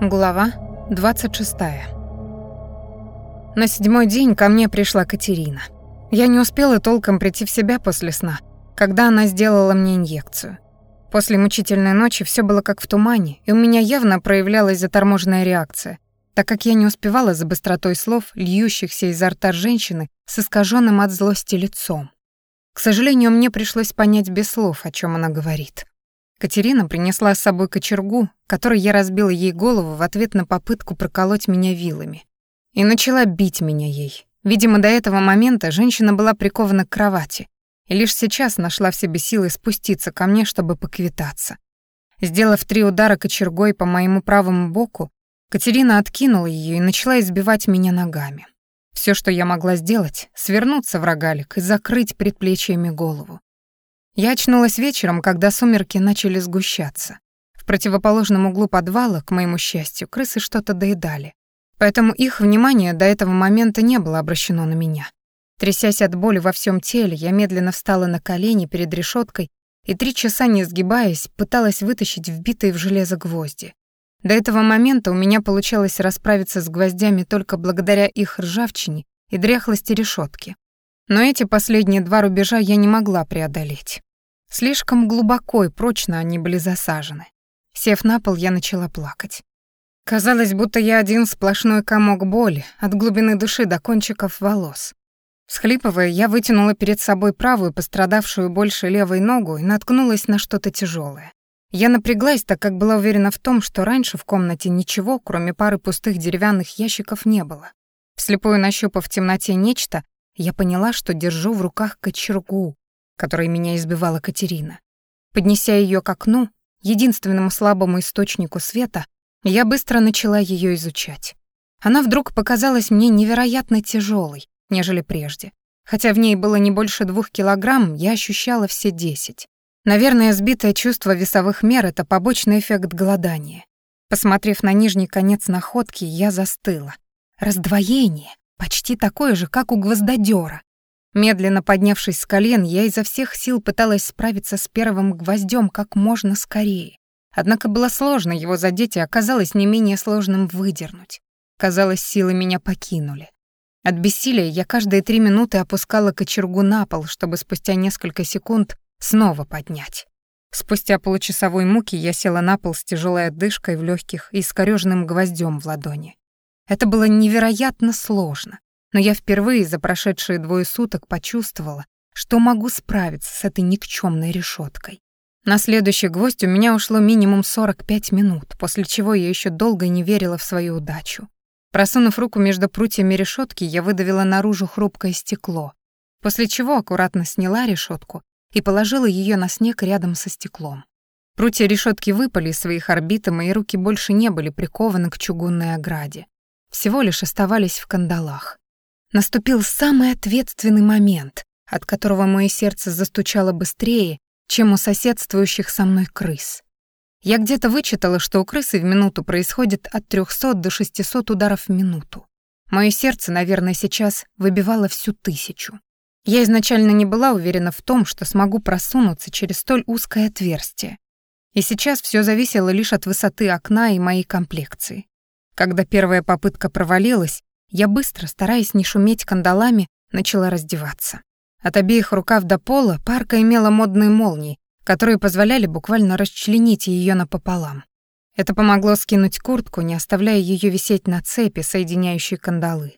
Глава 26. На седьмой день ко мне пришла Катерина. Я не успела толком прийти в себя после сна, когда она сделала мне инъекцию. После мучительной ночи все было как в тумане, и у меня явно проявлялась заторможенная реакция, так как я не успевала за быстротой слов, льющихся изо рта женщины с искаженным от злости лицом. К сожалению, мне пришлось понять без слов, о чем она говорит. Катерина принесла с собой кочергу, которой я разбила ей голову в ответ на попытку проколоть меня вилами. И начала бить меня ей. Видимо, до этого момента женщина была прикована к кровати, и лишь сейчас нашла в себе силы спуститься ко мне, чтобы поквитаться. Сделав три удара кочергой по моему правому боку, Катерина откинула ее и начала избивать меня ногами. Все, что я могла сделать, свернуться в рогалик и закрыть предплечьями голову. Я очнулась вечером, когда сумерки начали сгущаться. В противоположном углу подвала, к моему счастью, крысы что-то доедали. Поэтому их внимание до этого момента не было обращено на меня. Трясясь от боли во всем теле, я медленно встала на колени перед решеткой и три часа, не сгибаясь, пыталась вытащить вбитые в железо гвозди. До этого момента у меня получалось расправиться с гвоздями только благодаря их ржавчине и дряхлости решетки. Но эти последние два рубежа я не могла преодолеть. Слишком глубоко и прочно они были засажены. Сев на пол, я начала плакать. Казалось, будто я один сплошной комок боли от глубины души до кончиков волос. Схлипывая, я вытянула перед собой правую, пострадавшую больше левой ногу и наткнулась на что-то тяжелое. Я напряглась, так как была уверена в том, что раньше в комнате ничего, кроме пары пустых деревянных ящиков, не было. Вслепую нащупав в темноте нечто, я поняла, что держу в руках кочергу, которой меня избивала Катерина. Поднеся ее к окну, единственному слабому источнику света, я быстро начала ее изучать. Она вдруг показалась мне невероятно тяжелой, нежели прежде. Хотя в ней было не больше двух килограмм, я ощущала все десять. Наверное, сбитое чувство весовых мер — это побочный эффект голодания. Посмотрев на нижний конец находки, я застыла. Раздвоение. Почти такое же, как у гвоздодера. Медленно поднявшись с колен, я изо всех сил пыталась справиться с первым гвоздем как можно скорее. Однако было сложно его задеть, и оказалось не менее сложным выдернуть. Казалось, силы меня покинули. От бессилия я каждые три минуты опускала кочергу на пол, чтобы спустя несколько секунд снова поднять. Спустя получасовой муки я села на пол с тяжелой отдышкой в легких и искорёженным гвоздем в ладони. Это было невероятно сложно, но я впервые за прошедшие двое суток почувствовала, что могу справиться с этой никчемной решеткой. На следующий гвоздь у меня ушло минимум 45 минут, после чего я еще долго не верила в свою удачу. Просунув руку между прутьями решетки, я выдавила наружу хрупкое стекло, после чего аккуратно сняла решетку и положила ее на снег рядом со стеклом. Прутья решетки выпали из своих орбит, и мои руки больше не были прикованы к чугунной ограде всего лишь оставались в кандалах. Наступил самый ответственный момент, от которого мое сердце застучало быстрее, чем у соседствующих со мной крыс. Я где-то вычитала, что у крысы в минуту происходит от 300 до 600 ударов в минуту. Мое сердце, наверное, сейчас выбивало всю тысячу. Я изначально не была уверена в том, что смогу просунуться через столь узкое отверстие. И сейчас все зависело лишь от высоты окна и моей комплекции. Когда первая попытка провалилась, я быстро, стараясь не шуметь кандалами, начала раздеваться. От обеих рукав до пола парка имела модные молнии, которые позволяли буквально расчленить ее напополам. Это помогло скинуть куртку, не оставляя ее висеть на цепи, соединяющей кандалы.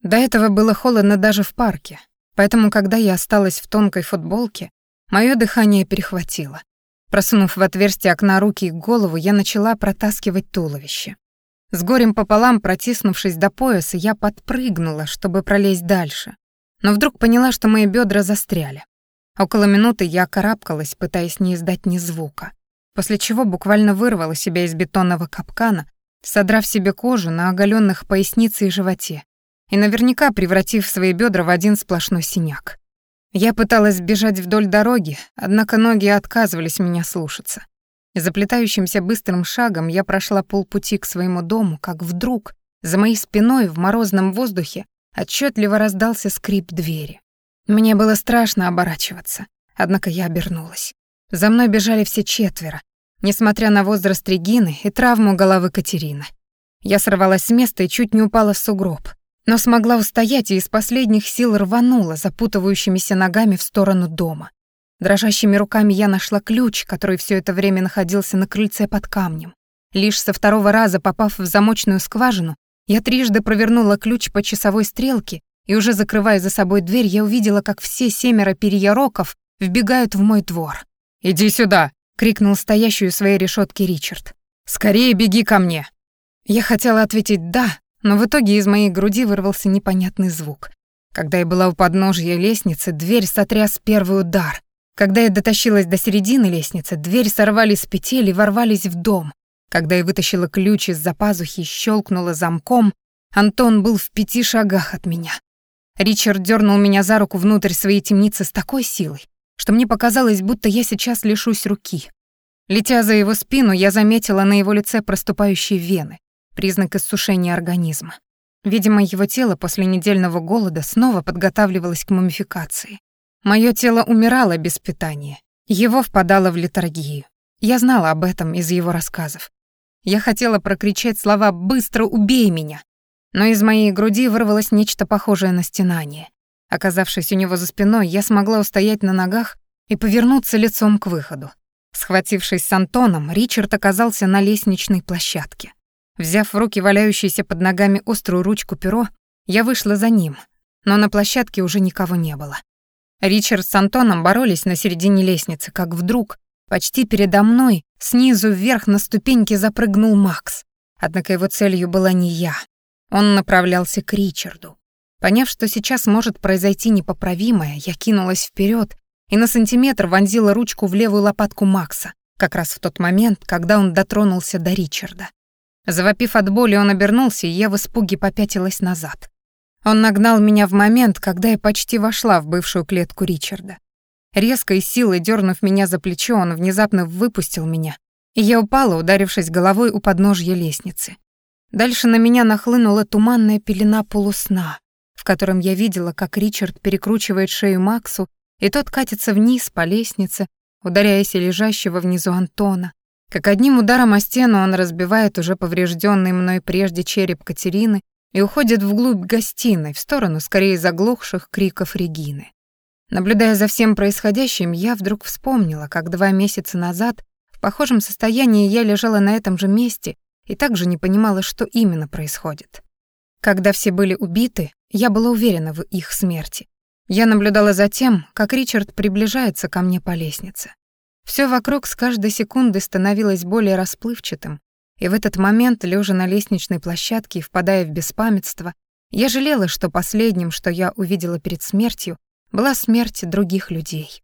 До этого было холодно даже в парке, поэтому, когда я осталась в тонкой футболке, мое дыхание перехватило. Просунув в отверстие окна руки и голову, я начала протаскивать туловище. С горем пополам, протиснувшись до пояса, я подпрыгнула, чтобы пролезть дальше. Но вдруг поняла, что мои бедра застряли. Около минуты я карабкалась, пытаясь не издать ни звука. После чего буквально вырвала себя из бетонного капкана, содрав себе кожу на оголенных пояснице и животе, и наверняка превратив свои бедра в один сплошной синяк. Я пыталась сбежать вдоль дороги, однако ноги отказывались меня слушаться. Заплетающимся быстрым шагом я прошла полпути к своему дому, как вдруг за моей спиной в морозном воздухе отчетливо раздался скрип двери. Мне было страшно оборачиваться, однако я обернулась. За мной бежали все четверо, несмотря на возраст Регины и травму головы Катерины. Я сорвалась с места и чуть не упала в сугроб, но смогла устоять и из последних сил рванула запутывающимися ногами в сторону дома. Дрожащими руками я нашла ключ, который все это время находился на крыльце под камнем. Лишь со второго раза, попав в замочную скважину, я трижды провернула ключ по часовой стрелке, и уже закрывая за собой дверь, я увидела, как все семеро перьяроков вбегают в мой двор. «Иди сюда!» — крикнул стоящую у своей решетки Ричард. «Скорее беги ко мне!» Я хотела ответить «да», но в итоге из моей груди вырвался непонятный звук. Когда я была у подножья лестницы, дверь сотряс первый удар. Когда я дотащилась до середины лестницы, дверь сорвали с петель и ворвались в дом. Когда я вытащила ключ из-за пазухи и щелкнула замком, Антон был в пяти шагах от меня. Ричард дернул меня за руку внутрь своей темницы с такой силой, что мне показалось, будто я сейчас лишусь руки. Летя за его спину, я заметила на его лице проступающие вены, признак иссушения организма. Видимо, его тело после недельного голода снова подготавливалось к мумификации. Моё тело умирало без питания, его впадало в летаргию. Я знала об этом из его рассказов. Я хотела прокричать слова «быстро убей меня», но из моей груди вырвалось нечто похожее на стенание. Оказавшись у него за спиной, я смогла устоять на ногах и повернуться лицом к выходу. Схватившись с Антоном, Ричард оказался на лестничной площадке. Взяв в руки валяющуюся под ногами острую ручку перо, я вышла за ним, но на площадке уже никого не было. Ричард с Антоном боролись на середине лестницы, как вдруг, почти передо мной, снизу вверх на ступеньки запрыгнул Макс. Однако его целью была не я. Он направлялся к Ричарду. Поняв, что сейчас может произойти непоправимое, я кинулась вперед и на сантиметр вонзила ручку в левую лопатку Макса, как раз в тот момент, когда он дотронулся до Ричарда. Завопив от боли, он обернулся, и я в испуге попятилась назад. Он нагнал меня в момент, когда я почти вошла в бывшую клетку Ричарда. Резкой силой дернув меня за плечо, он внезапно выпустил меня, и я упала, ударившись головой у подножья лестницы. Дальше на меня нахлынула туманная пелена полусна, в котором я видела, как Ричард перекручивает шею Максу, и тот катится вниз по лестнице, ударяясь и лежащего внизу Антона, как одним ударом о стену он разбивает уже поврежденный мной прежде череп Катерины и уходит вглубь гостиной, в сторону скорее заглохших криков Регины. Наблюдая за всем происходящим, я вдруг вспомнила, как два месяца назад в похожем состоянии я лежала на этом же месте и также не понимала, что именно происходит. Когда все были убиты, я была уверена в их смерти. Я наблюдала за тем, как Ричард приближается ко мне по лестнице. Все вокруг с каждой секунды становилось более расплывчатым, и в этот момент, лежа на лестничной площадке и впадая в беспамятство, я жалела, что последним, что я увидела перед смертью, была смерть других людей.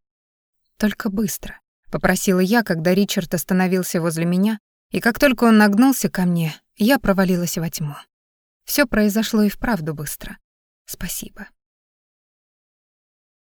«Только быстро», — попросила я, когда Ричард остановился возле меня, и как только он нагнулся ко мне, я провалилась во тьму. Все произошло и вправду быстро. Спасибо.